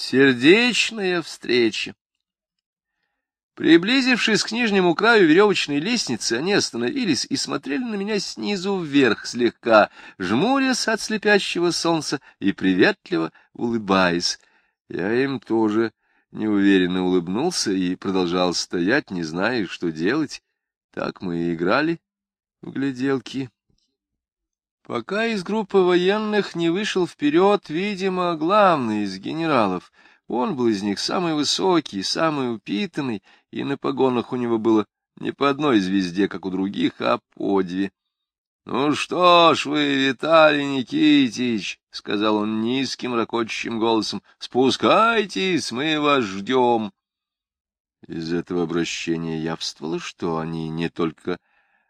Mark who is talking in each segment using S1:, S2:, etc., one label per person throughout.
S1: Сердечная встреча. Приблизившись к нижнему краю веревочной лестницы, они остановились и смотрели на меня снизу вверх, слегка жмурясь от слепящего солнца и приветливо улыбаясь. Я им тоже неуверенно улыбнулся и продолжал стоять, не зная, что делать. Так мы и играли в гляделки. Пока из группы военных не вышел вперед, видимо, главный из генералов. Он был из них самый высокий, самый упитанный, и на погонах у него было не по одной звезде, как у других, а по две. — Ну что ж вы, Виталий Никитич, — сказал он низким, ракочущим голосом, — спускайтесь, мы вас ждем. Из этого обращения явствовало, что они не только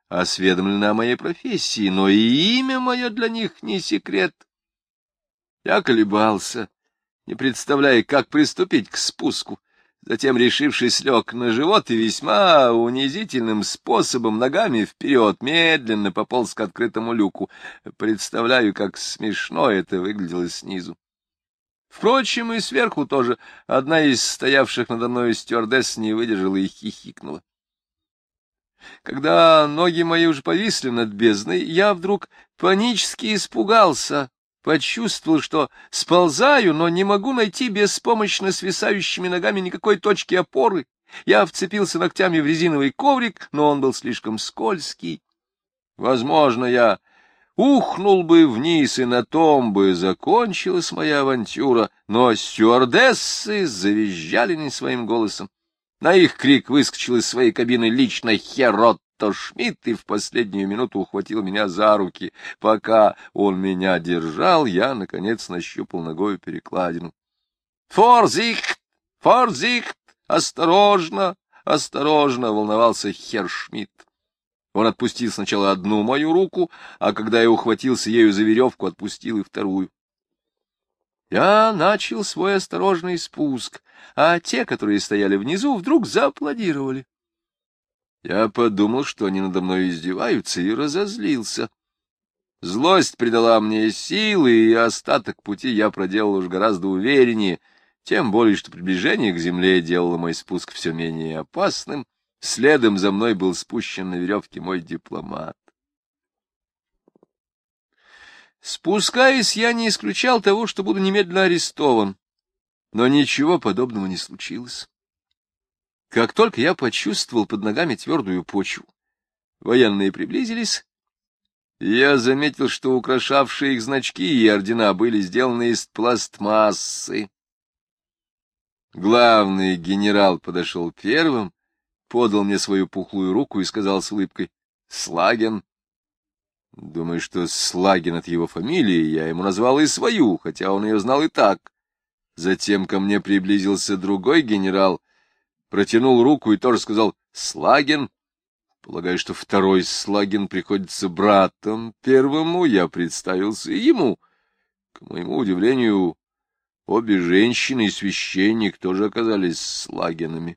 S1: осведомлены о моей профессии, но и имя мое для них не секрет. Я колебался, не представляя, как приступить к спуску. Затем, решившись, лег на живот и весьма унизительным способом ногами вперед медленно пополз к открытому люку. Представляю, как смешно это выглядело снизу. Впрочем, и сверху тоже одна из стоявших надо мной стюардесс не выдержала и хихикнула. Когда ноги мои уже повисли над бездной, я вдруг панически испугался, почувствовал, что сползаю, но не могу найти беспомощно свисающими ногами никакой точки опоры. Я вцепился ногтями в резиновый коврик, но он был слишком скользкий. Возможно, я ухнул бы вниз, и на том бы закончилась моя авантюра, но стюардессы завизжали не своим голосом. На их крик выскочил из своей кабины лично Херотто Шмидт и в последнюю минуту ухватил меня за руки. Пока он меня держал, я, наконец, нащупал ногою перекладину. — Форзихт! Форзихт! Осторожно! Осторожно! — волновался Хер Шмидт. Он отпустил сначала одну мою руку, а когда я ухватился ею за веревку, отпустил и вторую. Я начал свой осторожный спуск, а те, которые стояли внизу, вдруг зааплодировали. Я подумал, что они надо мной издеваются, и разозлился. Злость придала мне силы, и остаток пути я проделал уж гораздо увереннее, тем более, что приближение к земле делало мой спуск все менее опасным. Следом за мной был спущен на веревке мой дипломат. Спускаясь, я не исключал того, что буду немедленно арестован. Но ничего подобного не случилось. Как только я почувствовал под ногами твердую почву, военные приблизились, я заметил, что украшавшие их значки и ордена были сделаны из пластмассы. Главный генерал подошел первым, подал мне свою пухлую руку и сказал с улыбкой «Слаген». Думаю, что Слагин от его фамилии, я ему назвал и свою, хотя он ее знал и так. Затем ко мне приблизился другой генерал, протянул руку и тоже сказал «Слагин». Полагаю, что второй Слагин приходится братом первому, я представился ему. К моему удивлению, обе женщины и священник тоже оказались Слагинами.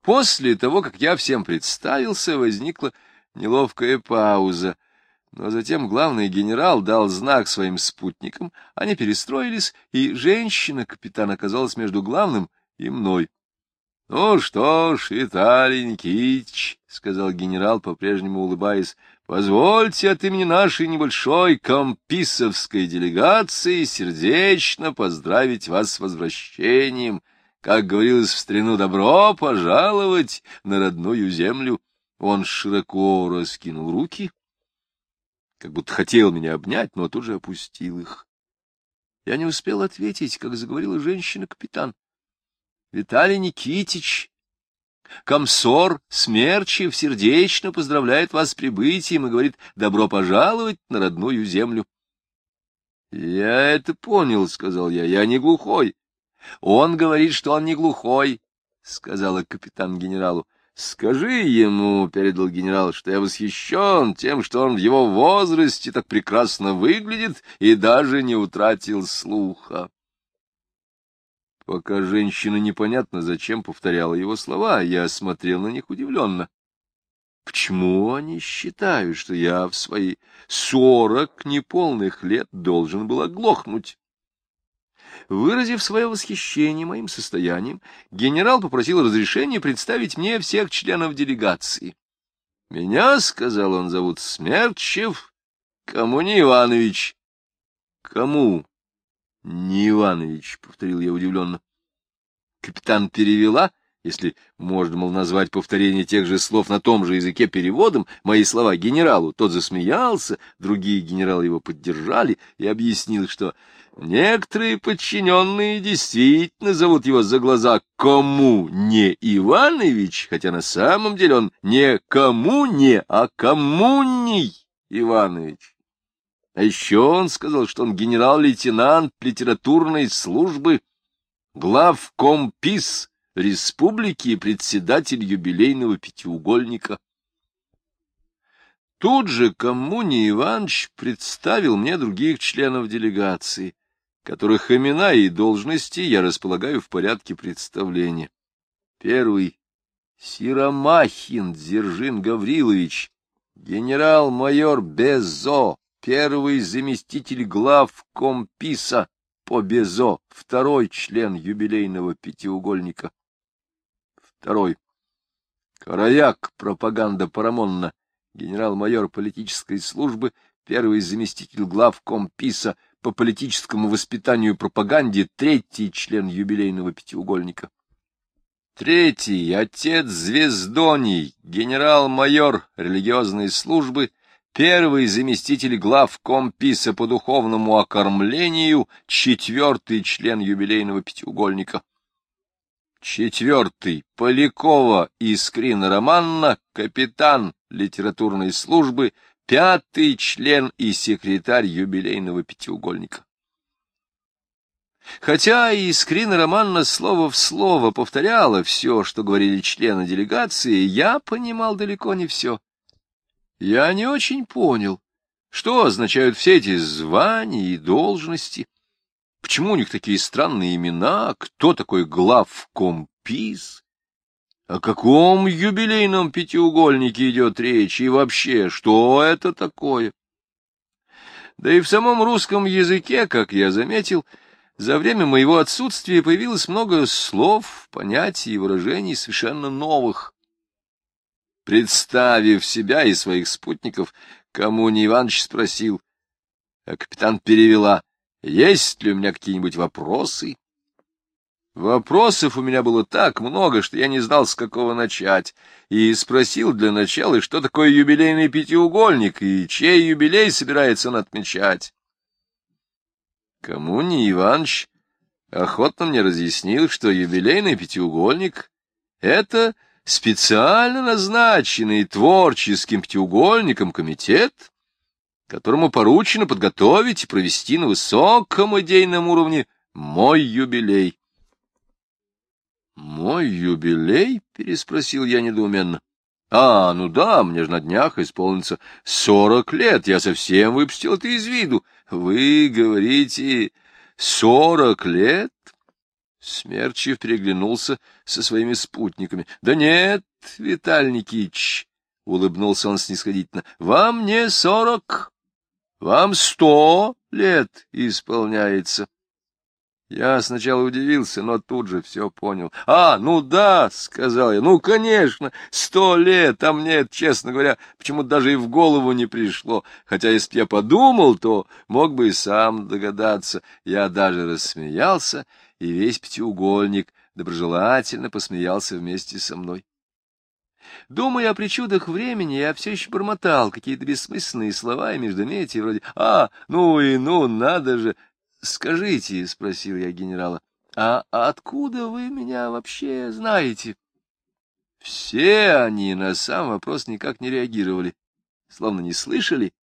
S1: После того, как я всем представился, возникла неловкая пауза — но затем главный генерал дал знак своим спутникам, они перестроились, и женщина-капитан оказалась между главным и мной. — Ну что ж, Виталий Никитич, — сказал генерал, по-прежнему улыбаясь, — позвольте от имени нашей небольшой комписовской делегации сердечно поздравить вас с возвращением. Как говорилось в старину, добро пожаловать на родную землю. Он широко раскинул руки как будто хотел меня обнять, но тут же опустил их. Я не успел ответить, как заговорила женщина-капитан. — Виталий Никитич, комсор Смерчев сердечно поздравляет вас с прибытием и говорит «добро пожаловать на родную землю». — Я это понял, — сказал я, — я не глухой. — Он говорит, что он не глухой, — сказала капитан генералу. Скажи ему, — передал генерал, — что я восхищен тем, что он в его возрасте так прекрасно выглядит и даже не утратил слуха. Пока женщина непонятно зачем повторяла его слова, я смотрел на них удивленно. Почему они считают, что я в свои сорок неполных лет должен был оглохнуть? Выразив свое восхищение моим состоянием, генерал попросил разрешения представить мне всех членов делегации. «Меня, — сказал он, — зовут Смерчев Кому не Иванович». «Кому не Иванович?» — повторил я удивленно. Капитан перевела, если можно, мол, назвать повторение тех же слов на том же языке переводом, мои слова генералу. Тот засмеялся, другие генералы его поддержали и объяснил, что некоторые подчиненные действительно зовут его за глаза «Кому не Иванович», хотя на самом деле он не «Кому не», а «Коммуний Иванович». А еще он сказал, что он генерал-лейтенант литературной службы, главкомпис республики и председатель юбилейного пятиугольника. Тут же Коммуний Иванович представил мне других членов делегации, которых имена и должности я располагаю в порядке представления. Первый — Сиромахин Дзержин Гаврилович, генерал-майор Безо, первый заместитель глав Комписа по Безо, второй член юбилейного пятиугольника. Второй. Караяк, пропаганда Парамонна, генерал-майор политической службы, первый заместитель глав Комписа по политическому воспитанию и пропаганде, третий член юбилейного пятиугольника. Третий — отец Звездоний, генерал-майор религиозной службы, первый заместитель глав Комписа по духовному окормлению, четвертый член юбилейного пятиугольника. Четвертый — Полякова Искрина Романна, капитан литературной службы, пятый член и секретарь юбилейного пятиугольника. Хотя Искрина Романна слово в слово повторяла все, что говорили члены делегации, я понимал далеко не все. Я не очень понял, что означают все эти звания и должности, Почему у них такие странные имена? Кто такой главкомпис? О каком юбилейном пятиугольнике идет речь? И вообще, что это такое? Да и в самом русском языке, как я заметил, за время моего отсутствия появилось много слов, понятий и выражений совершенно новых. Представив себя и своих спутников, кому не Иванович спросил, а капитан перевела — есть ли у меня какие-нибудь вопросы? Вопросов у меня было так много, что я не знал, с какого начать, и спросил для начала, что такое юбилейный пятиугольник и чей юбилей собирается он отмечать. Кому не Иванович охотно мне разъяснил, что юбилейный пятиугольник — это специально назначенный творческим пятиугольником комитет, которому поручено подготовить и провести на высоком идейном уровне мой юбилей. «Мой юбилей?» — переспросил я недоуменно. «А, ну да, мне же на днях исполнится сорок лет, я совсем выпустил это из виду. Вы говорите, сорок лет?» Смерчев переглянулся со своими спутниками. — Да нет, Виталий Никитич, — улыбнулся он снисходительно, — вам не сорок, вам сто лет исполняется. Я сначала удивился, но тут же все понял. — А, ну да, — сказал я, — ну, конечно, сто лет, а мне, честно говоря, почему-то даже и в голову не пришло. Хотя, если б я подумал, то мог бы и сам догадаться. Я даже рассмеялся, и весь пятиугольник доброжелательно посмеялся вместе со мной. Думая о причудах времени, я все еще бормотал какие-то бессмысленные слова и междометия вроде «А, ну и ну, надо же!» «Скажите», — спросил я генерала, «а откуда вы меня вообще знаете?» Все они на сам вопрос никак не реагировали, словно не слышали,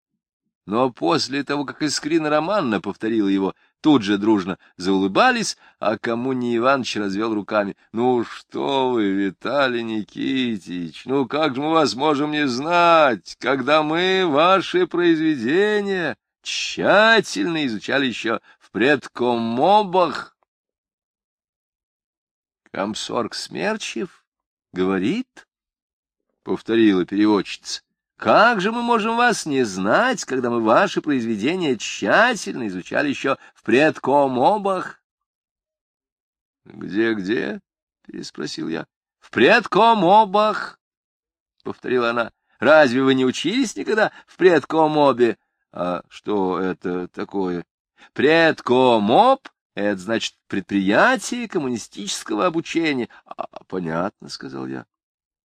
S1: но после того, как Искрина Романна повторила его, тут же дружно заулыбались, а кому не Иванович развел руками. — Ну что вы, Виталий Никитич, ну как же мы вас можем не знать, когда мы ваши произведения тщательно изучали еще в предкомобах? — Комсорг Смерчев говорит, — повторила переводчица. Как же мы можем вас не знать, когда мы ваши произведения тщательно изучали еще в предкомобах? Где-где? — переспросил я. — В предкомобах, — повторила она. — Разве вы не учились никогда в предкомобе? — А что это такое? — Предкомоб — это значит предприятие коммунистического обучения. А, — Понятно, — сказал я. —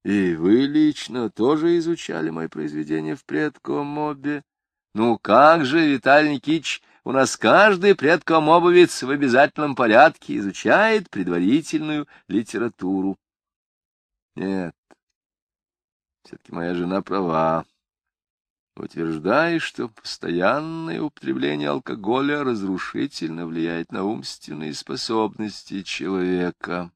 S1: И вы лично тоже изучали мои произведения в предкомобе? — Ну как же, Виталий Никитич, у нас каждый предкомобовец в обязательном порядке изучает предварительную литературу. Нет, все-таки моя жена права. Утверждая, что постоянное употребление алкоголя разрушительно влияет на умственные способности человека.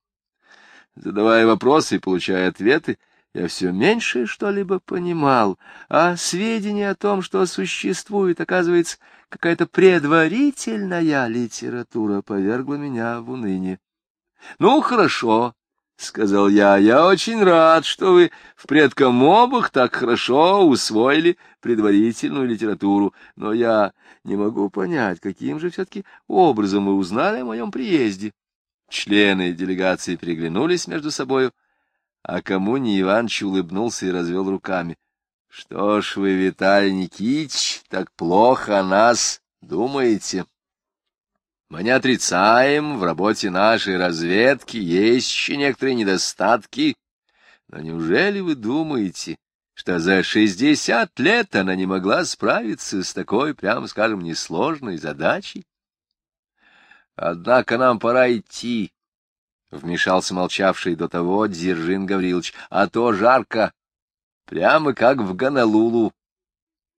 S1: Задавая вопросы и получая ответы, я все меньше что-либо понимал, а сведения о том, что существует, оказывается, какая-то предварительная литература, повергла меня в уныние. — Ну, хорошо, — сказал я, — я очень рад, что вы в предкомобах так хорошо усвоили предварительную литературу, но я не могу понять, каким же все-таки образом вы узнали о моем приезде. Члены делегации переглянулись между собою, — а кому не Иванович улыбнулся и развел руками. — Что ж вы, Виталий Никитич, так плохо о нас думаете? Мы не отрицаем, в работе нашей разведки есть еще некоторые недостатки. Но неужели вы думаете, что за шестьдесят лет она не могла справиться с такой, прямо скажем, несложной задачей? Однако нам пора идти. — вмешался молчавший до того Дзержин Гаврилович, — а то жарко, прямо как в Гонолулу.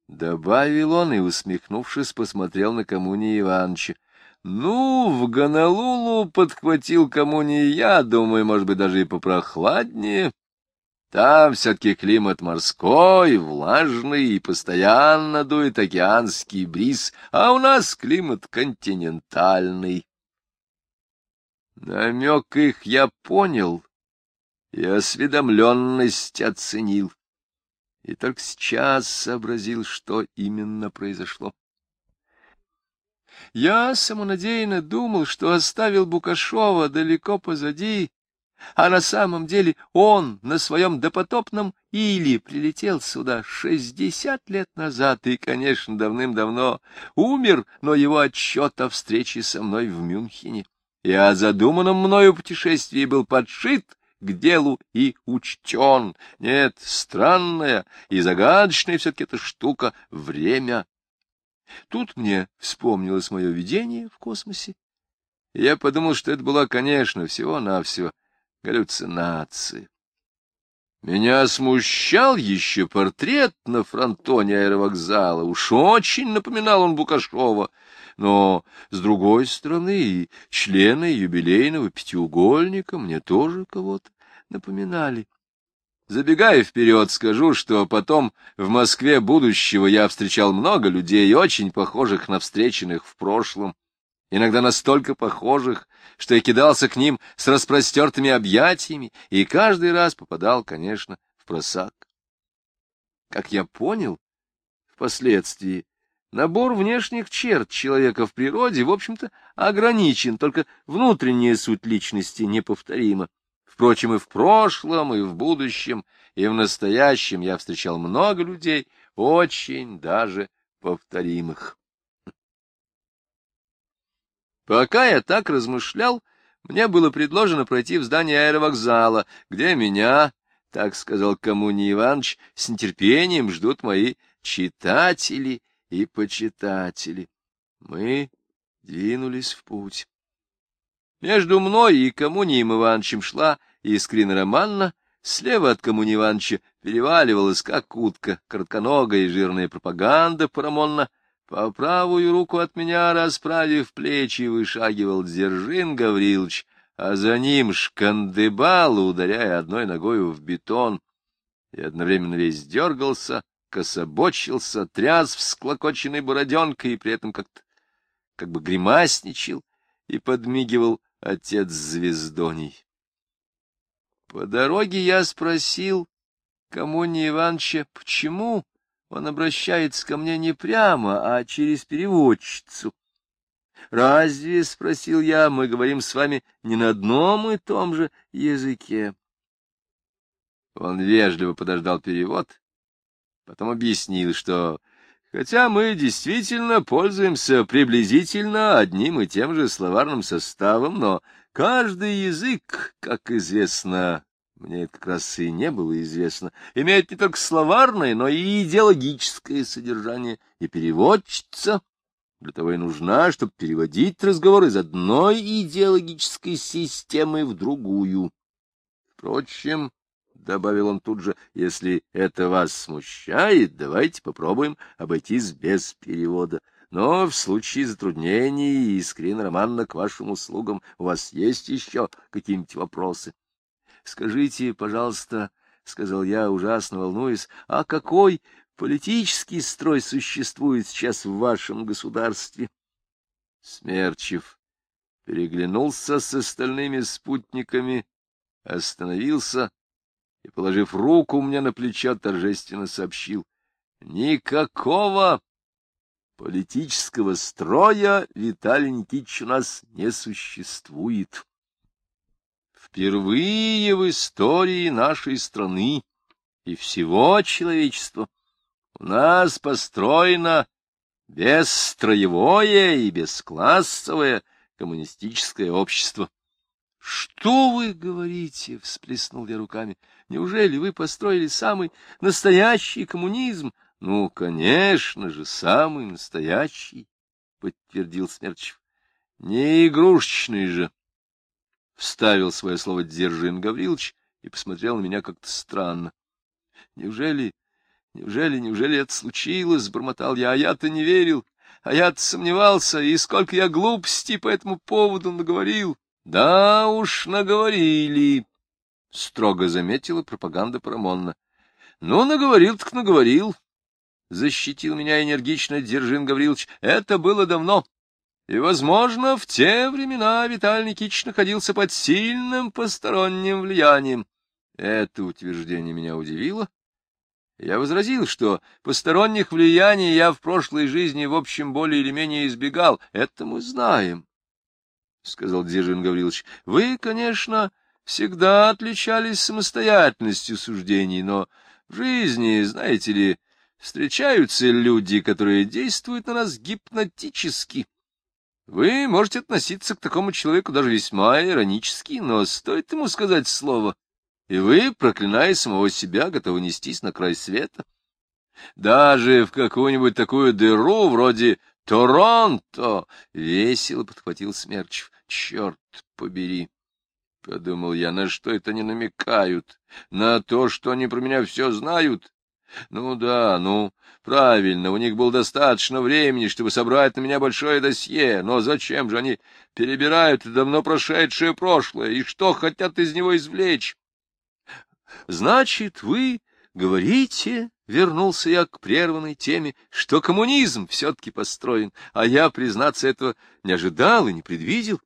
S1: Добавил он и, усмехнувшись, посмотрел на Коммуни Ивановича. — Ну, в Гонолулу подхватил Коммуни я, думаю, может быть, даже и попрохладнее. Там все-таки климат морской, влажный, и постоянно дует океанский бриз, а у нас климат континентальный. Намек их я понял и осведомленность оценил, и только сейчас сообразил, что именно произошло. Я самонадеянно думал, что оставил Букашова далеко позади, а на самом деле он на своем допотопном или прилетел сюда шестьдесят лет назад и, конечно, давным-давно умер, но его отчет о встрече со мной в Мюнхене и о задуманном мною путешествии был подшит к делу и учтен. Нет, странная и загадочная все-таки эта штука — время. Тут мне вспомнилось мое видение в космосе. я подумал, что это была, конечно, всего-навсего галлюцинация. Меня смущал еще портрет на фронтоне аэровокзала. Уж очень напоминал он Букашова. Но, с другой стороны, члены юбилейного пятиугольника мне тоже кого-то напоминали. Забегая вперед, скажу, что потом в Москве будущего я встречал много людей, очень похожих на встреченных в прошлом, иногда настолько похожих, что я кидался к ним с распростертыми объятиями и каждый раз попадал, конечно, в просак. Как я понял, впоследствии Набор внешних черт человека в природе, в общем-то, ограничен, только внутренняя суть личности неповторима. Впрочем, и в прошлом, и в будущем, и в настоящем я встречал много людей, очень даже повторимых. Пока я так размышлял, мне было предложено пройти в здание аэровокзала, где меня, так сказал Коммуни Иванович, с нетерпением ждут мои читатели и почитатели. Мы двинулись в путь. Между мной и Коммунием Ивановичем шла Искрина Романна, слева от Коммуни Ивановича переваливалась, как утка, коротконогая и жирная пропаганда Парамонна, по правую руку от меня, расправив плечи, вышагивал Дзержин Гаврилович, а за ним шкандыбал, ударяя одной ногою в бетон, и одновременно весь дергался, кособочился, тряс всклокоченной бороденкой и при этом как-то как бы гримасничал и подмигивал отец звездоней. По дороге я спросил Камони Ивановича, почему он обращается ко мне не прямо, а через переводчицу. Разве, — спросил я, — мы говорим с вами не на одном и том же языке? Он вежливо подождал перевод, потом объяснил, что хотя мы действительно пользуемся приблизительно одним и тем же словарным составом, но каждый язык, как известно, мне это как раз и не было известно, имеет не только словарное, но и идеологическое содержание, и переводчица для того и нужна, чтобы переводить разговор из одной идеологической системы в другую. Впрочем, — добавил он тут же, — если это вас смущает, давайте попробуем обойтись без перевода. Но в случае затруднений, Искрина Романна, к вашим услугам, у вас есть еще какие-нибудь вопросы? — Скажите, пожалуйста, — сказал я, ужасно волнуясь, — а какой политический строй существует сейчас в вашем государстве? Смерчев переглянулся с остальными спутниками, остановился и, положив руку мне на плечо, торжественно сообщил. Никакого политического строя, Виталий Никитич, у нас не существует. Впервые в истории нашей страны и всего человечества у нас построено бесстроевое и бесклассовое коммунистическое общество. — Что вы говорите? — всплеснул я руками. — Неужели вы построили самый настоящий коммунизм? — Ну, конечно же, самый настоящий, — подтвердил Смерчев. — Не игрушечный же. Вставил свое слово Дзержин Гаврилович и посмотрел на меня как-то странно. — Неужели Неужели, неужели это случилось? — бормотал я, а я-то не верил, а я-то сомневался, и сколько я глупостей по этому поводу наговорил. — Да уж, наговорили, — строго заметила пропаганда Парамонна. — Ну, наговорил так наговорил, — защитил меня энергично Дзержин Гаврилович. — Это было давно. И, возможно, в те времена Виталий Никитич находился под сильным посторонним влиянием. Это утверждение меня удивило. — я возразил, что посторонних влияний я в прошлой жизни, в общем, более или менее избегал. Это мы знаем, — сказал Дзержин Гаврилович. — Вы, конечно, всегда отличались самостоятельностью суждений, но в жизни, знаете ли, встречаются люди, которые действуют на нас гипнотически. Вы можете относиться к такому человеку даже весьма иронически, но стоит ему сказать слово — и вы, проклиная самого себя, готовы нестись на край света. Даже в какую-нибудь такую дыру, вроде Торонто, весело подхватил Смерчев. Черт побери! — подумал я, — на что это они намекают? На то, что они про меня все знают? Ну да, ну, правильно, у них было достаточно времени, чтобы собрать на меня большое досье, но зачем же они перебирают давно прошедшее прошлое, и что хотят из него извлечь? — Значит, вы говорите, — вернулся я к прерванной теме, — что коммунизм все-таки построен, а я, признаться, этого не ожидал и не предвидел.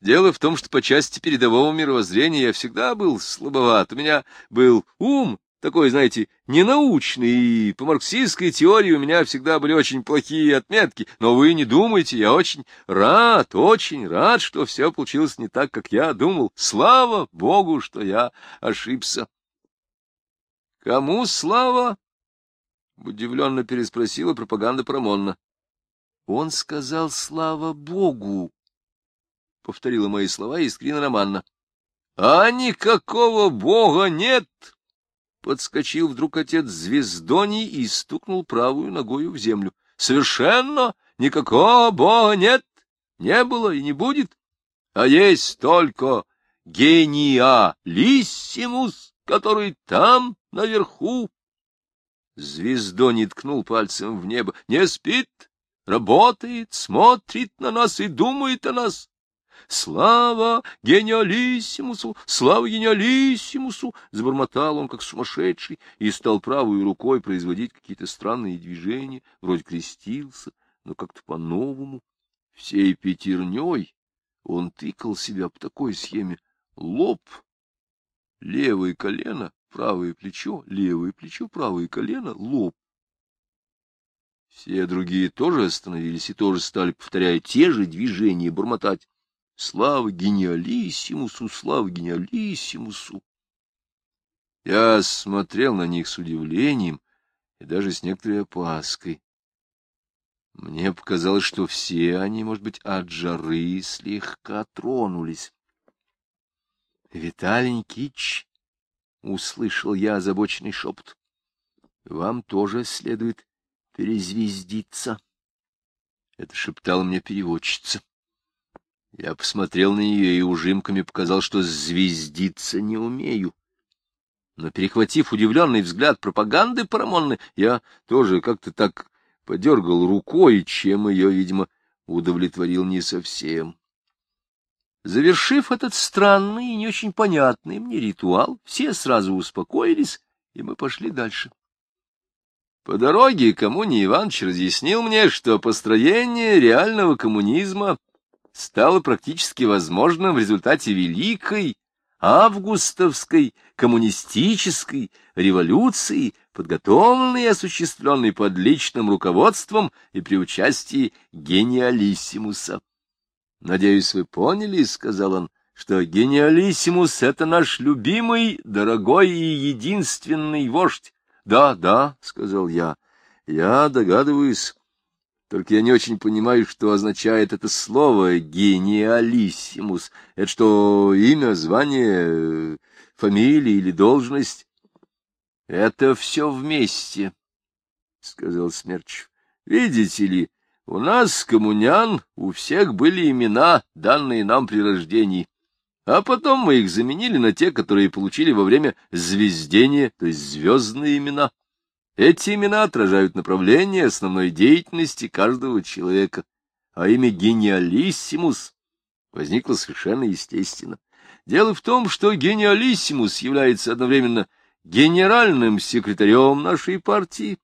S1: Дело в том, что по части передового мировоззрения я всегда был слабоват. У меня был ум такой, знаете, ненаучный, и по марксистской теории у меня всегда были очень плохие отметки. Но вы не думайте, я очень рад, очень рад, что все получилось не так, как я думал. Слава Богу, что я ошибся. — Кому слава? — удивленно переспросила пропаганда Промонна. — Он сказал «слава Богу», — повторила мои слова Искрина Романна. — А никакого Бога нет! Подскочил вдруг отец Звездоний и стукнул правую ногою в землю. — Совершенно никакого бога нет, не было и не будет, а есть только гениалиссимус, который там, наверху. Звездоний ткнул пальцем в небо. Не спит, работает, смотрит на нас и думает о нас. «Слава гениалиссимусу! Слава гениалиссимусу!» Забормотал он, как сумасшедший, и стал правой рукой производить какие-то странные движения, вроде крестился, но как-то по-новому. Всей пятерней он тыкал себя по такой схеме. Лоб, левое колено, правое плечо, левое плечо, правое колено, лоб. Все другие тоже остановились и тоже стали, повторяя те же движения, бормотать. Слава гениалиссимусу, слава гениалиссимусу! Я смотрел на них с удивлением и даже с некоторой опаской. Мне показалось, что все они, может быть, от жары слегка тронулись. — Виталий Никитич, — услышал я озабоченный шепот, — вам тоже следует перезвездиться. Это шептала мне переводчица. Я посмотрел на нее и ужимками показал, что звездиться не умею. Но, перехватив удивленный взгляд пропаганды Парамонны, я тоже как-то так подергал рукой, чем ее, видимо, удовлетворил не совсем. Завершив этот странный и не очень понятный мне ритуал, все сразу успокоились, и мы пошли дальше. По дороге Коммуний Иванович разъяснил мне, что построение реального коммунизма стало практически возможным в результате великой августовской коммунистической революции, подготовленной и осуществленной под личным руководством и при участии гениалиссимуса. «Надеюсь, вы поняли, — сказал он, — что гениалиссимус — это наш любимый, дорогой и единственный вождь. Да, да, — сказал я, — я догадываюсь, только я не очень понимаю, что означает это слово «гениалиссимус». Это что, имя, звание, фамилия или должность? — Это все вместе, — сказал Смерч. — Видите ли, у нас, коммунян, у всех были имена, данные нам при рождении. А потом мы их заменили на те, которые получили во время звездения, то есть звездные имена. Эти имена отражают направление основной деятельности каждого человека, а имя гениалиссимус возникло совершенно естественно. Дело в том, что гениалиссимус является одновременно генеральным секретарем нашей партии,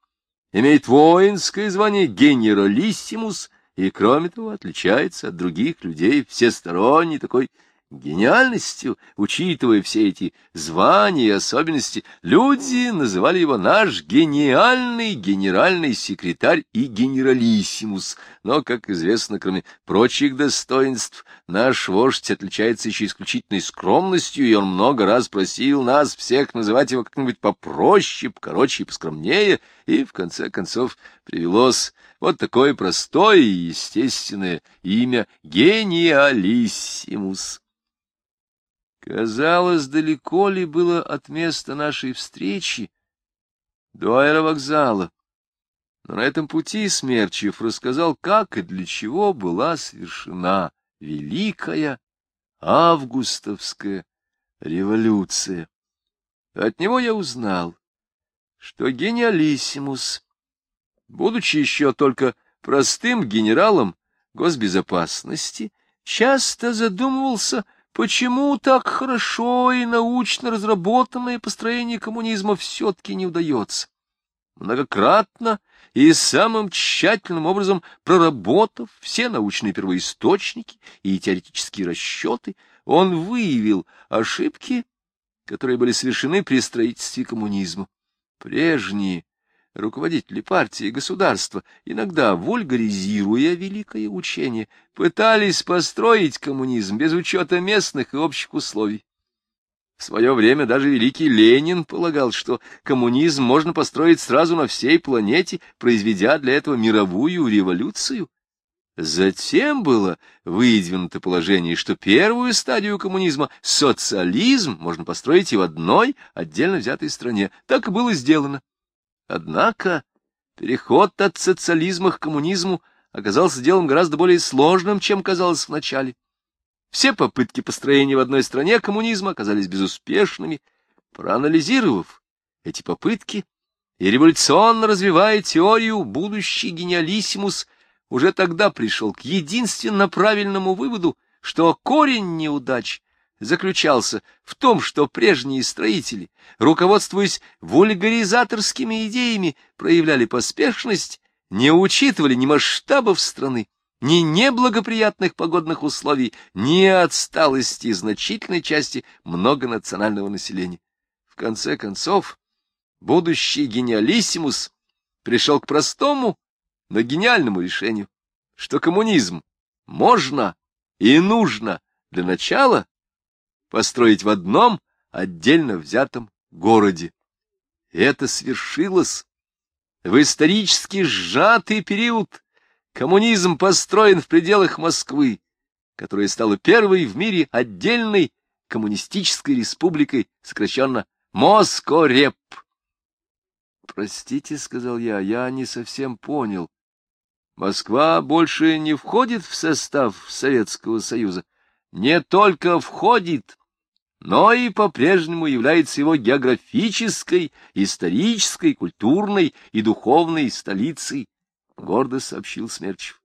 S1: имеет воинское звание генералиссимус и, кроме того, отличается от других людей всесторонней такой Гениальностью, учитывая все эти звания и особенности, люди называли его наш гениальный генеральный секретарь и генералиссимус. Но, как известно, кроме прочих достоинств, наш вождь отличается еще исключительной скромностью, и он много раз просил нас всех называть его как-нибудь попроще, покороче и поскромнее, и, в конце концов, привелось вот такое простое и естественное имя — гениалиссимус. Казалось, далеко ли было от места нашей встречи до аэровокзала. Но на этом пути Смерчев рассказал, как и для чего была совершена Великая Августовская революция. От него я узнал, что гениалиссимус, будучи еще только простым генералом госбезопасности, часто задумывался Почему так хорошо и научно разработанное построение коммунизма все-таки не удается? Многократно и самым тщательным образом проработав все научные первоисточники и теоретические расчеты, он выявил ошибки, которые были совершены при строительстве коммунизма. Прежние руководители партии и государства, иногда вульгаризируя великое учение, пытались построить коммунизм без учета местных и общих условий. В свое время даже великий Ленин полагал, что коммунизм можно построить сразу на всей планете, произведя для этого мировую революцию. Затем было выдвинуто положение, что первую стадию коммунизма, социализм, можно построить и в одной отдельно взятой стране. Так и было сделано. Однако переход от социализма к коммунизму оказался делом гораздо более сложным, чем казалось вначале. Все попытки построения в одной стране коммунизма оказались безуспешными. Проанализировав эти попытки и революционно развивая теорию, будущий гениалиссимус уже тогда пришел к единственно правильному выводу, что корень неудач заключался в том, что прежние строители, руководствуясь вульгаризаторскими идеями, проявляли поспешность, не учитывали ни масштабов страны, ни неблагоприятных погодных условий, ни отсталости значительной части многонационального населения. В конце концов, будущий гениалиссимус пришел к простому но гениальному решению, что коммунизм можно и нужно для начала построить в одном отдельно взятом городе. Это свершилось. В исторически сжатый период коммунизм построен в пределах Москвы, которая стала первой в мире отдельной коммунистической республикой, сокращенно Москореп. «Простите», — сказал я, — «я не совсем понял. Москва больше не входит в состав Советского Союза. Не только входит, но и по-прежнему является его географической, исторической, культурной и духовной столицей, — гордо сообщил Смерчев.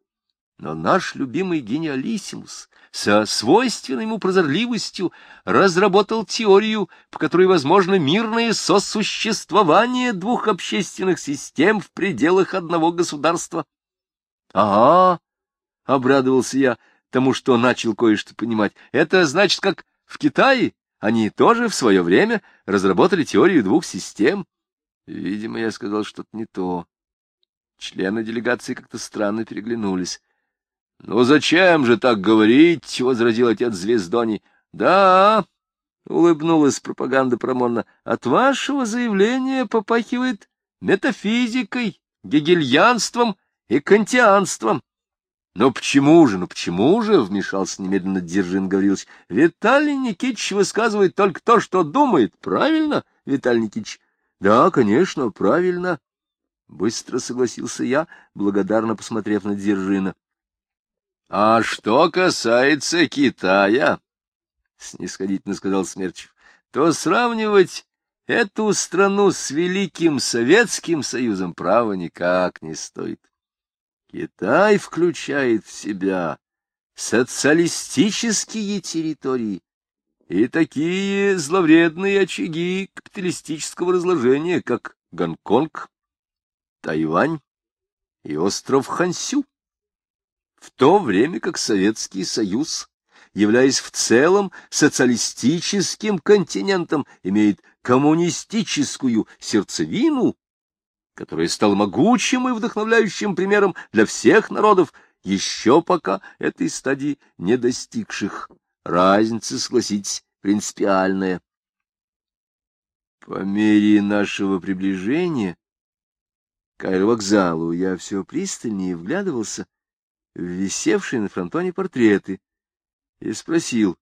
S1: Но наш любимый гениалиссимус со свойственной ему прозорливостью разработал теорию, по которой возможно мирное сосуществование двух общественных систем в пределах одного государства. — Ага, — обрадовался я тому, что начал кое-что понимать. — Это значит, как в Китае они тоже в свое время разработали теорию двух систем. Видимо, я сказал что-то не то. Члены делегации как-то странно переглянулись. — Ну зачем же так говорить? — возразил отец Звездони. — Да, — улыбнулась пропаганда Промонна, — от вашего заявления попахивает метафизикой, гегельянством и кантианством. — Ну почему же, ну почему же, — вмешался немедленно Дзержин Гаврилович, — Виталий Никитич высказывает только то, что думает. Правильно, Виталий Никитич? — Да, конечно, правильно. Быстро согласился я, благодарно посмотрев на Дзержина. — А что касается Китая, — снисходительно сказал Смерчев, — то сравнивать эту страну с Великим Советским Союзом права никак не стоит. Китай включает в себя социалистические территории. И такие зловредные очаги капиталистического разложения, как Гонконг, Тайвань и остров Хансю, в то время как Советский Союз, являясь в целом социалистическим континентом, имеет коммунистическую сердцевину которое стало могучим и вдохновляющим примером для всех народов, еще пока этой стадии не достигших. Разница, согласитесь, принципиальная. По мере нашего приближения к аэровокзалу я все пристальнее вглядывался в висевшие на фронтоне портреты и спросил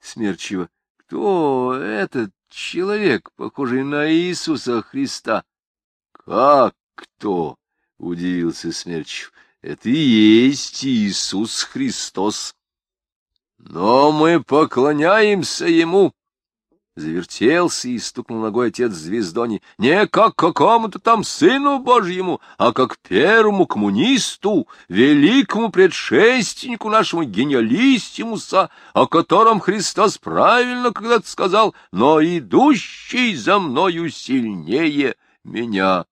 S1: смерчиво, кто этот человек, похожий на Иисуса Христа? — Как кто? — удивился Смерчев. — Это и есть Иисус Христос. — Но мы поклоняемся Ему. Завертелся и стукнул ногой отец Звездони. Не как какому-то там сыну Божьему, а как первому коммунисту, великому предшественнику нашему гениалиссимуса, о котором Христос правильно когда-то сказал, но идущий за мною сильнее меня.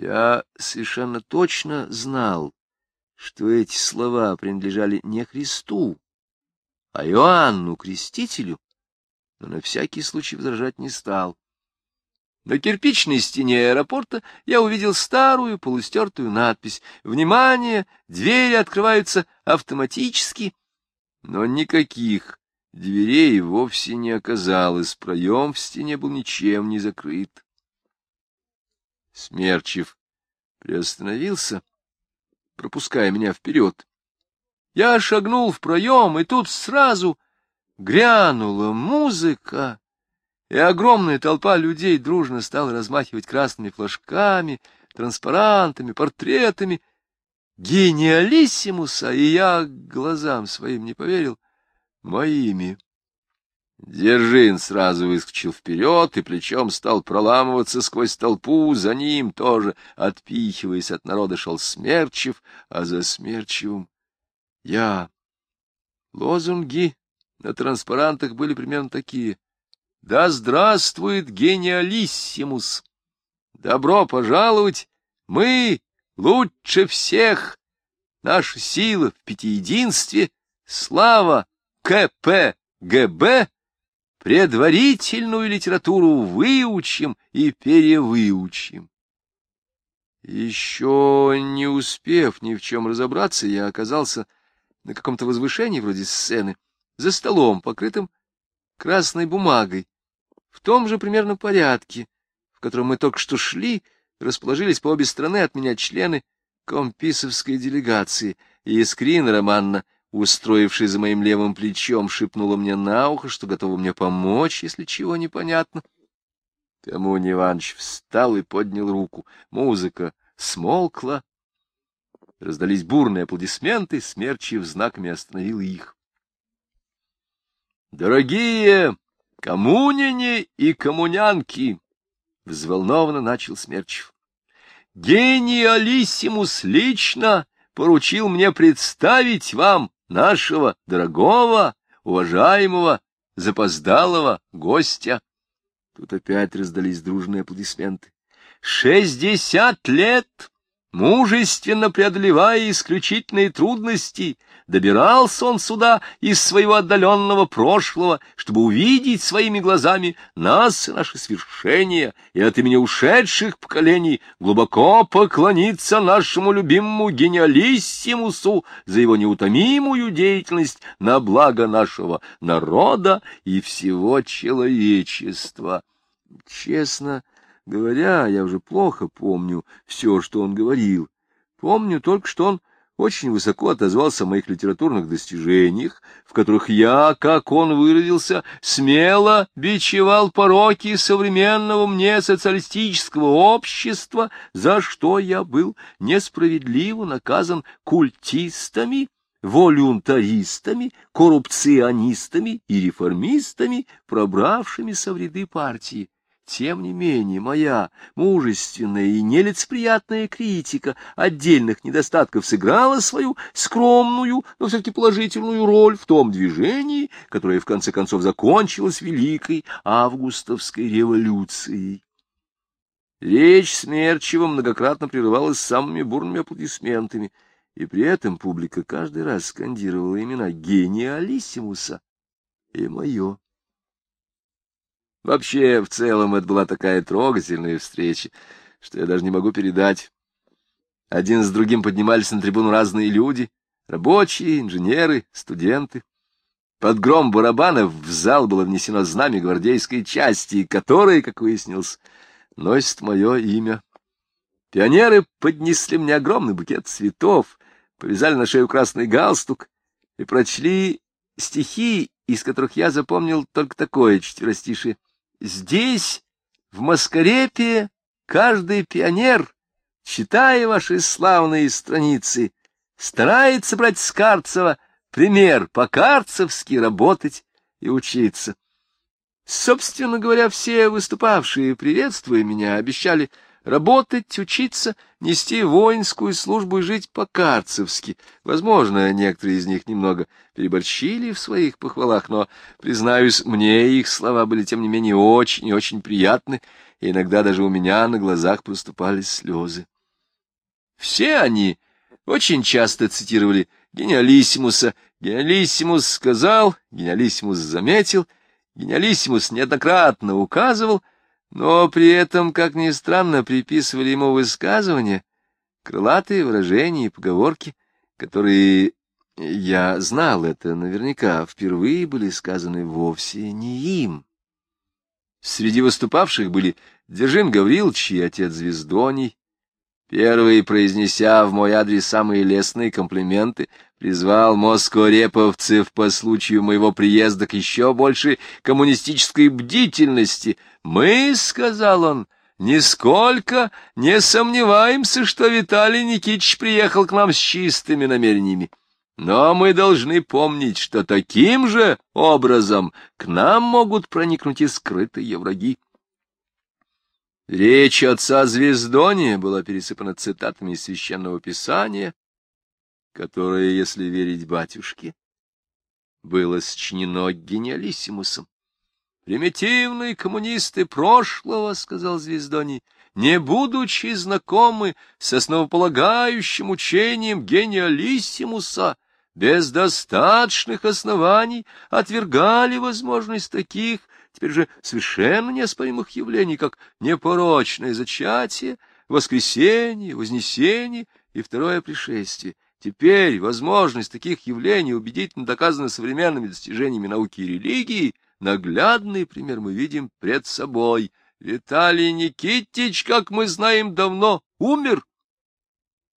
S1: Я совершенно точно знал, что эти слова принадлежали не Христу, а Иоанну Крестителю, но на всякий случай возражать не стал. На кирпичной стене аэропорта я увидел старую полустертую надпись «Внимание! Двери открываются автоматически!» Но никаких дверей вовсе не оказалось, проем в стене был ничем не закрыт. Смерчев приостановился, пропуская меня вперед. Я шагнул в проем, и тут сразу грянула музыка, и огромная толпа людей дружно стала размахивать красными флажками, транспарантами, портретами гениалиссимуса, и я глазам своим не поверил, моими. Держин сразу выскочил вперед и плечом стал проламываться сквозь толпу, за ним тоже, отпихиваясь от народа, шел Смерчев, а за Смерчевым я. Лозунги на транспарантах были примерно такие. «Да здравствует гениалиссимус! Добро пожаловать! Мы лучше всех! Наша сила в пятиединстве! Слава КПГБ!» Предварительную литературу выучим и перевыучим. Еще не успев ни в чем разобраться, я оказался на каком-то возвышении вроде сцены, за столом, покрытым красной бумагой, в том же примерно порядке, в котором мы только что шли, расположились по обе стороны от меня члены комписовской делегации, и Искрина Романна, устроившись за моим левым плечом, шепнула мне на ухо, что готова мне помочь, если чего непонятно. Камунь Иванович встал и поднял руку. Музыка смолкла. Раздались бурные аплодисменты, Смерчев знаками остановил их. «Дорогие коммуняне и коммунянки!» — взволнованно начал Смерчев. «Гениалиссимус лично поручил мне представить вам нашего дорогого, уважаемого, запоздалого гостя. Тут опять раздались дружные аплодисменты. «Шестьдесят лет!» Мужественно преодолевая исключительные трудности, добирался он сюда из своего отдаленного прошлого, чтобы увидеть своими глазами нас и наши свершения, и от имени ушедших поколений глубоко поклониться нашему любимому гениалиссимусу за его неутомимую деятельность на благо нашего народа и всего человечества. Честно говоря, я уже плохо помню все, что он говорил. Помню только, что он очень высоко отозвался о моих литературных достижениях, в которых я, как он выразился, смело бичевал пороки современного мне социалистического общества, за что я был несправедливо наказан культистами, волюнтаристами, коррупционистами и реформистами, пробравшимися в ряды партии. Тем не менее, моя мужественная и нелицеприятная критика отдельных недостатков сыграла свою скромную, но все-таки положительную роль в том движении, которое в конце концов закончилось Великой Августовской революцией. Речь Смерчева многократно прерывалась самыми бурными аплодисментами, и при этом публика каждый раз скандировала имена гения Алисимуса и мое. Вообще, в целом, это была такая трогательная встреча, что я даже не могу передать. Один с другим поднимались на трибуну разные люди, рабочие, инженеры, студенты. Под гром барабанов в зал было внесено знамя гвардейской части, которое, как выяснилось, носит мое имя. Пионеры поднесли мне огромный букет цветов, повязали на шею красный галстук и прочли стихи, из которых я запомнил только такое четверостишее. Здесь, в Маскарепе, каждый пионер, читая ваши славные страницы, старается брать с Карцева пример по-карцевски работать и учиться. Собственно говоря, все выступавшие, приветствуя меня, обещали работать, учиться, нести воинскую службу и жить по-карцевски. Возможно, некоторые из них немного переборщили в своих похвалах, но, признаюсь, мне их слова были, тем не менее, очень и очень приятны, и иногда даже у меня на глазах проступали слезы. Все они очень часто цитировали гениалиссимуса. Гениалиссимус сказал, гениалиссимус заметил, гениалиссимус неоднократно указывал — но при этом, как ни странно, приписывали ему высказывания, крылатые выражения и поговорки, которые, я знал это наверняка, впервые были сказаны вовсе не им. Среди выступавших были Держин Гаврилович и отец Звездоний. Первый, произнеся в мой адрес самые лестные комплименты, призвал москореповцев по случаю моего приезда к еще большей коммунистической бдительности. «Мы, — сказал он, — нисколько не сомневаемся, что Виталий Никитич приехал к нам с чистыми намерениями. Но мы должны помнить, что таким же образом к нам могут проникнуть и скрытые враги. Речь отца Звездония была пересыпана цитатами из Священного Писания, которое, если верить батюшке, было сочинено гениалиссимусом. «Примитивные коммунисты прошлого, — сказал Звездоний, — не будучи знакомы с основополагающим учением гениалиссимуса, без достаточных оснований отвергали возможность таких, теперь же совершенно неоспоримых явлений, как непорочное зачатие, воскресение, вознесение и второе пришествие. Теперь возможность таких явлений убедительно доказана современными достижениями науки и религии. Наглядный пример мы видим пред собой. Виталий Никитич, как мы знаем, давно умер.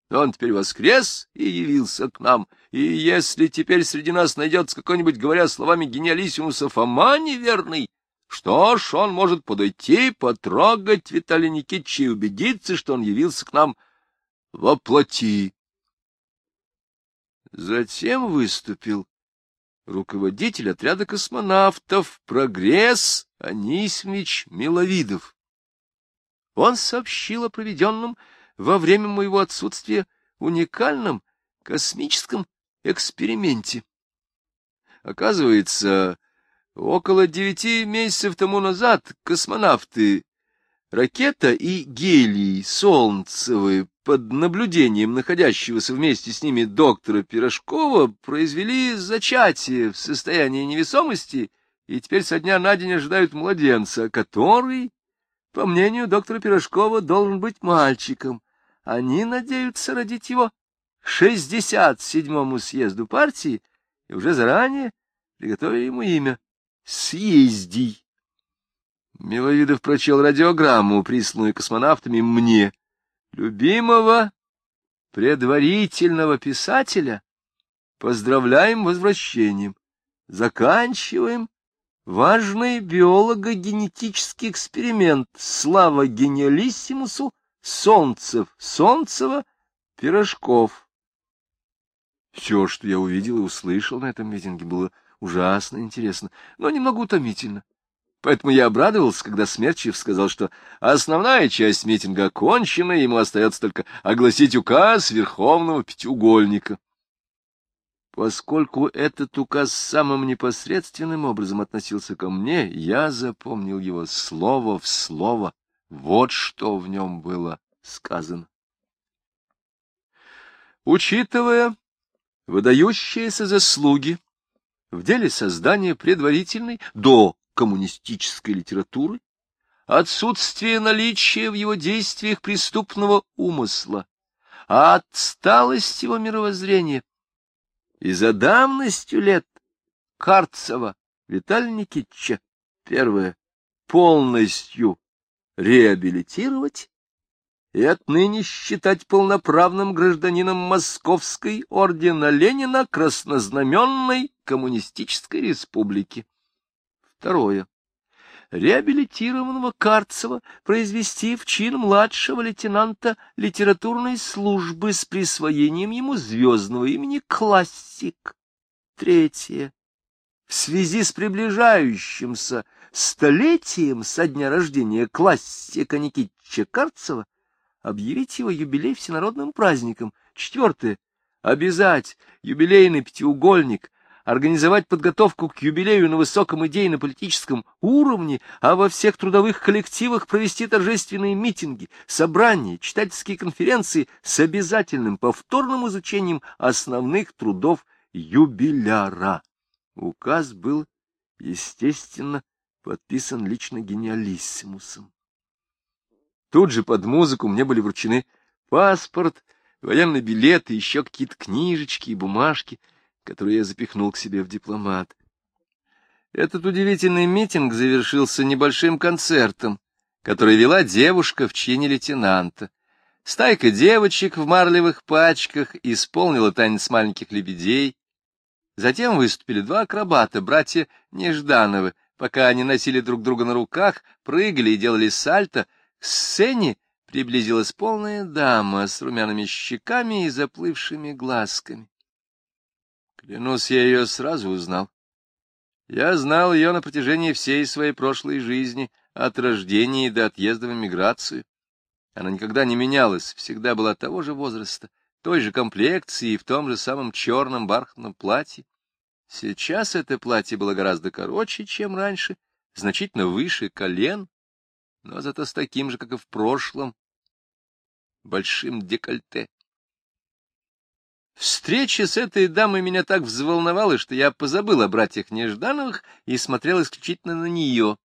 S1: Он теперь воскрес и явился к нам. И если теперь среди нас найдется какой-нибудь, говоря словами гениалиссимуса, Фома неверный, что ж, он может подойти, потрогать Виталия Никитича и убедиться, что он явился к нам воплоти. Затем выступил руководитель отряда космонавтов «Прогресс» Анисимович Миловидов. Он сообщил о проведенном во время моего отсутствия уникальном космическом эксперименте. Оказывается, около девяти месяцев тому назад космонавты Ракета и гелий солнцевые под наблюдением находящегося вместе с ними доктора Пирожкова произвели зачатие в состоянии невесомости и теперь со дня на день ожидают младенца, который, по мнению доктора Пирожкова, должен быть мальчиком. Они надеются родить его к 67-му съезду партии и уже заранее приготовили ему имя — Съездий. Миловидов прочел радиограмму, присланную космонавтами мне, любимого предварительного писателя. Поздравляем возвращением. Заканчиваем важный биолого-генетический эксперимент. Слава гениалиссимусу Солнцев, Солнцева, Пирожков. Все, что я увидел и услышал на этом митинге, было ужасно интересно, но немного утомительно. Поэтому я обрадовался, когда Смерчев сказал, что основная часть митинга окончена, ему остается только огласить указ Верховного Пятиугольника. Поскольку этот указ самым непосредственным образом относился ко мне, я запомнил его слово в слово. Вот что в нем было сказано. Учитывая выдающиеся заслуги в деле создания предварительной до коммунистической литературы, отсутствие наличия в его действиях преступного умысла, а отсталость его мировоззрения и за давностью лет Карцева Виталия Никитича первое полностью реабилитировать и отныне считать полноправным гражданином Московской ордена Ленина Краснознаменной Коммунистической Республики. Второе. Реабилитированного Карцева произвести в чин младшего лейтенанта литературной службы с присвоением ему звездного имени «Классик». Третье. В связи с приближающимся столетием со дня рождения классика Никитича Карцева объявить его юбилей всенародным праздником. Четвертое. Обязать юбилейный пятиугольник организовать подготовку к юбилею на высоком идейно-политическом уровне, а во всех трудовых коллективах провести торжественные митинги, собрания, читательские конференции с обязательным повторным изучением основных трудов юбиляра. Указ был, естественно, подписан лично гениалиссимусом. Тут же под музыку мне были вручены паспорт, военный билет и еще какие-то книжечки и бумажки — которую я запихнул к себе в дипломат. Этот удивительный митинг завершился небольшим концертом, который вела девушка в чине лейтенанта. Стайка девочек в марлевых пачках исполнила танец маленьких лебедей. Затем выступили два акробата, братья Неждановы. Пока они носили друг друга на руках, прыгали и делали сальто, к сцене приблизилась полная дама с румяными щеками и заплывшими глазками. Клянусь, я ее сразу узнал. Я знал ее на протяжении всей своей прошлой жизни, от рождения до отъезда в эмиграцию. Она никогда не менялась, всегда была того же возраста, той же комплекции и в том же самом черном бархатном платье. Сейчас это платье было гораздо короче, чем раньше, значительно выше колен, но зато с таким же, как и в прошлом, большим декольте. Встреча с этой дамой меня так взволновала, что я позабыл о братьях Неждановых и смотрел исключительно на нее.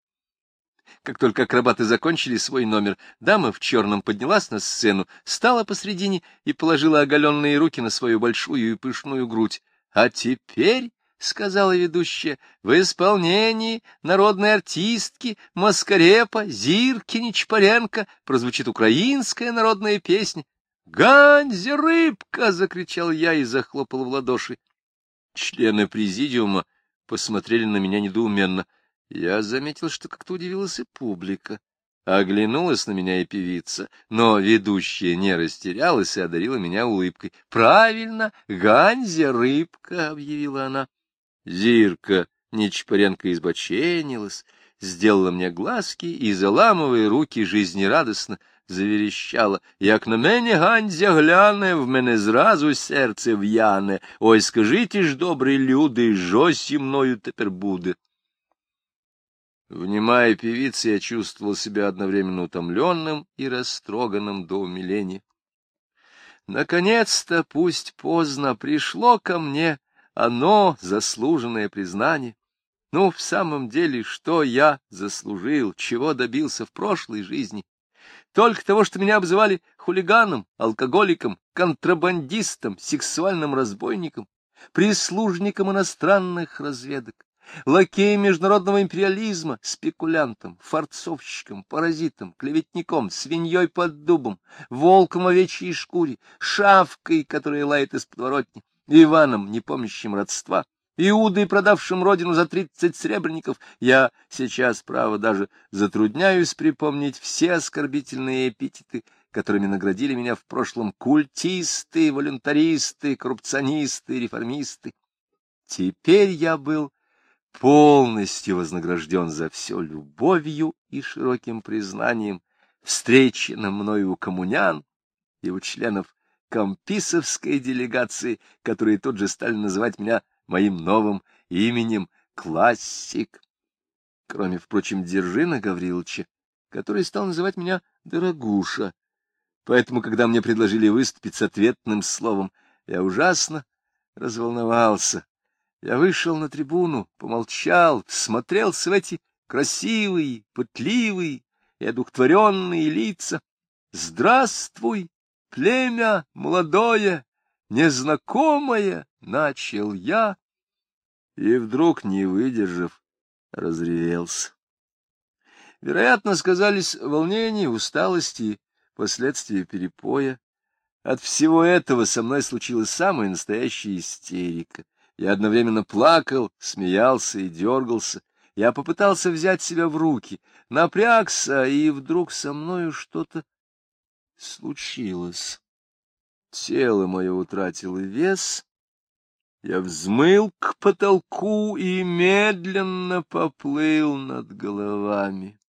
S1: Как только акробаты закончили свой номер, дама в черном поднялась на сцену, стала посредине и положила оголенные руки на свою большую и пышную грудь. А теперь, — сказала ведущая, — в исполнении народной артистки Маскарепа Зирки Нечпаренко прозвучит украинская народная песня. «Ганзи, рыбка!» — закричал я и захлопал в ладоши. Члены президиума посмотрели на меня недоуменно. Я заметил, что как-то удивилась и публика. Оглянулась на меня и певица, но ведущая не растерялась и одарила меня улыбкой. — Правильно, Ганзя рыбка, — объявила она. Зирка Нечпаренко избоченилась, сделала мне глазки и, заламывая руки жизнерадостно, заверещала. Як на мене Ганзя гляне, в мене зразу серце в'яне. Ой, скажите ж, добрі люди, жо зі мною тепер буде. Внимая певице, я чувствовал себя одновременно утомленным и растроганным до умиления. Наконец-то, пусть поздно, пришло ко мне оно, заслуженное признание. Ну, в самом деле, что я заслужил, чего добился в прошлой жизни? Только того, что меня обзывали хулиганом, алкоголиком, контрабандистом, сексуальным разбойником, прислужником иностранных разведок, лакеем международного империализма, спекулянтом, форцовщиком, паразитом, клеветником, свиньей под дубом, волком овечьей шкуре, шавкой, которая лает из подворотни, Иваном, не помнящим родства, Иудой, продавшим родину за тридцать сребреников, я сейчас, право, даже затрудняюсь припомнить все оскорбительные эпитеты, которыми наградили меня в прошлом культисты, волюнтаристы, коррупционисты, реформисты. Теперь я был полностью вознагражден за все любовью и широким признанием, встреченным мною у коммунян и у членов комписовской делегации, которые тут же стали называть меня моим новым именем Классик. Кроме, впрочем, Держина Гавриловича, который стал называть меня Дорогуша. Поэтому, когда мне предложили выступить с ответным словом, я ужасно разволновался. Я вышел на трибуну, помолчал, смотрелся в эти красивые, пытливые и одухотворенные лица. Здравствуй, племя молодое, незнакомое, начал я, и вдруг, не выдержав, разревелся. Вероятно, сказались волнение, усталость и последствия перепоя. От всего этого со мной случилась самая настоящая истерика. Я одновременно плакал, смеялся и дергался. Я попытался взять себя в руки, напрягся, и вдруг со мною что-то случилось. Тело мое утратило вес, я взмыл к потолку и медленно поплыл над головами.